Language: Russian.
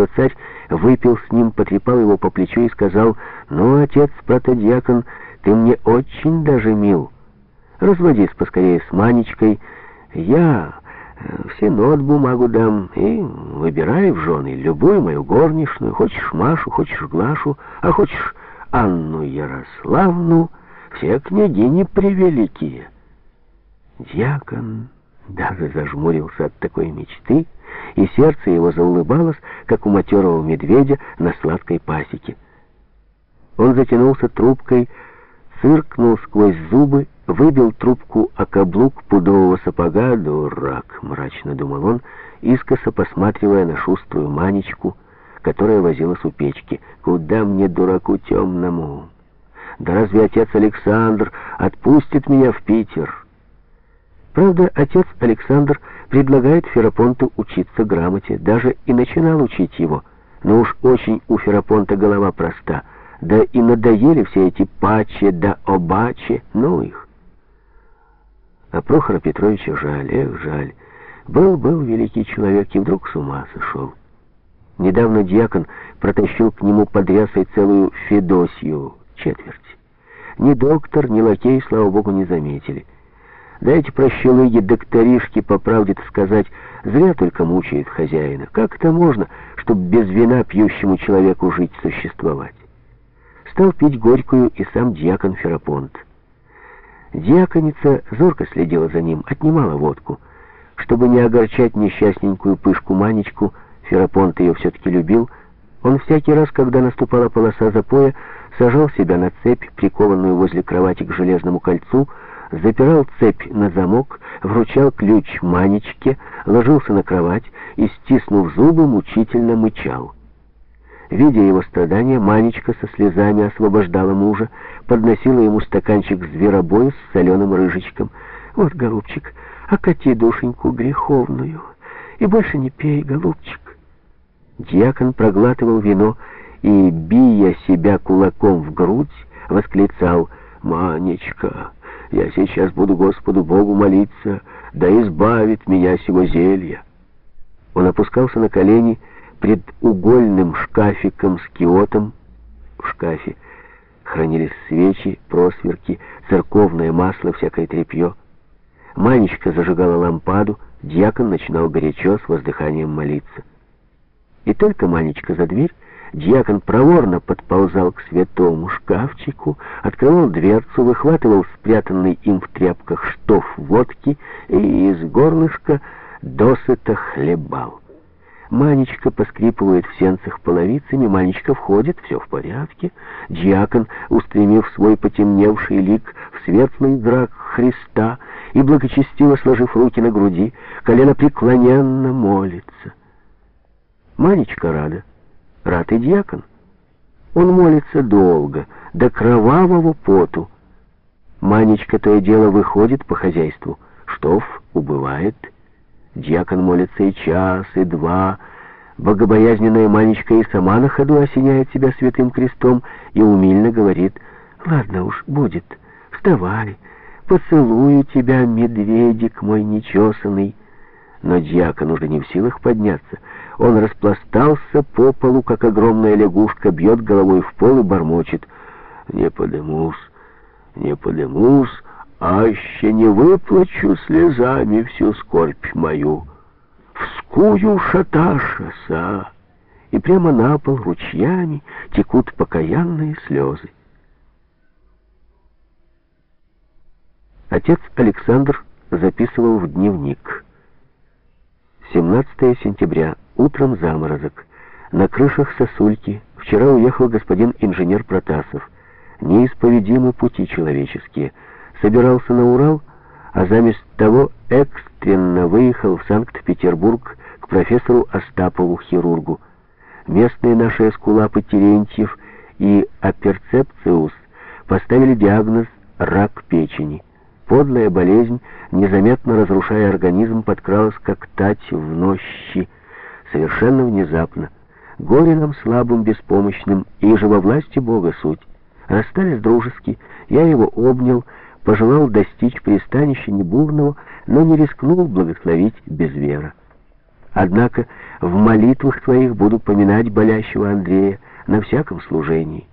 что царь выпил с ним, потрепал его по плечу и сказал, «Ну, отец, протодьякон, ты мне очень даже мил. Разводись поскорее с Манечкой. Я э, все нот бумагу дам и выбирай в жены любую мою горничную. Хочешь Машу, хочешь Глашу, а хочешь Анну Ярославну. Все княгини превеликие». Дьякон даже зажмурился от такой мечты, и сердце его заулыбалось, как у матерого медведя на сладкой пасеке. Он затянулся трубкой, цыркнул сквозь зубы, выбил трубку о каблук пудового сапога. «Дурак!» — мрачно думал он, искоса посматривая на шуструю манечку, которая возилась у печки. «Куда мне, дураку темному? Да разве отец Александр отпустит меня в Питер?» Правда, отец Александр предлагает Ферапонту учиться грамоте, даже и начинал учить его. Но уж очень у Ферапонта голова проста, да и надоели все эти паче да обаче, ну их. А Прохора Петровича жаль, эх, жаль. Был-был великий человек и вдруг с ума сошел. Недавно дьякон протащил к нему под рясой целую Федосью четверть. Ни доктор, ни лакей, слава богу, не заметили. Да эти прощелыги, докторишки, по правде-то сказать, зря только мучают хозяина. Как это можно, чтобы без вина пьющему человеку жить, существовать? Стал пить горькую и сам дьякон Ферапонт. Дьяконица зорко следила за ним, отнимала водку. Чтобы не огорчать несчастненькую пышку-манечку, Ферапонт ее все-таки любил, он всякий раз, когда наступала полоса запоя, сажал себя на цепь, прикованную возле кровати к железному кольцу, запирал цепь на замок, вручал ключ Манечке, ложился на кровать и, стиснув зубы, мучительно мычал. Видя его страдания, Манечка со слезами освобождала мужа, подносила ему стаканчик зверобоя с соленым рыжечком. «Вот, голубчик, окати душеньку греховную, и больше не пей, голубчик». Дьякон проглатывал вино и, бия себя кулаком в грудь, восклицал «Манечка!» Я сейчас буду Господу Богу молиться, да избавит меня сего зелья. Он опускался на колени пред угольным шкафиком с киотом. В шкафе хранились свечи, просверки, церковное масло, всякое тряпье. Манечка зажигала лампаду, дьякон начинал горячо с воздыханием молиться. И только Манечка за дверь Дьякон проворно подползал к святому шкафчику, открывал дверцу, выхватывал спрятанный им в тряпках штоф водки и из горлышка досыта хлебал. Манечка поскрипывает в сенцах половицами, Манечка входит, все в порядке. Дьякон, устремив свой потемневший лик в светлый зрак Христа и благочестиво сложив руки на груди, колено преклоненно молится. Манечка рада рад и дьякон. Он молится долго, до кровавого поту. Манечка то и дело выходит по хозяйству. Штоф убывает. Дьякон молится и час, и два. Богобоязненная Манечка и сама на ходу осеняет себя святым крестом и умильно говорит, «Ладно уж, будет, вставай, поцелую тебя, медведик мой нечесанный». Но дьякон уже не в силах подняться. Он распластался по полу, как огромная лягушка, бьет головой в пол и бормочет. «Не подымусь, не подымусь, аще не выплачу слезами всю скорбь мою. Вскую шаташаса!» И прямо на пол ручьями текут покаянные слезы. Отец Александр записывал в дневник. 17 сентября. Утром заморозок. На крышах сосульки. Вчера уехал господин инженер Протасов. Неисповедимы пути человеческие. Собирался на Урал, а заместо того экстренно выехал в Санкт-Петербург к профессору Остапову, хирургу. Местные наши эскулапы Терентьев и Аперцепциус поставили диагноз «рак печени». Подлая болезнь, незаметно разрушая организм, подкралась как тать в нощи, совершенно внезапно. Горе нам слабым, беспомощным, и же во власти Бога суть. Расстались дружески, я его обнял, пожелал достичь пристанища небурного, но не рискнул благословить без вера. Однако в молитвах твоих буду поминать болящего Андрея на всяком служении.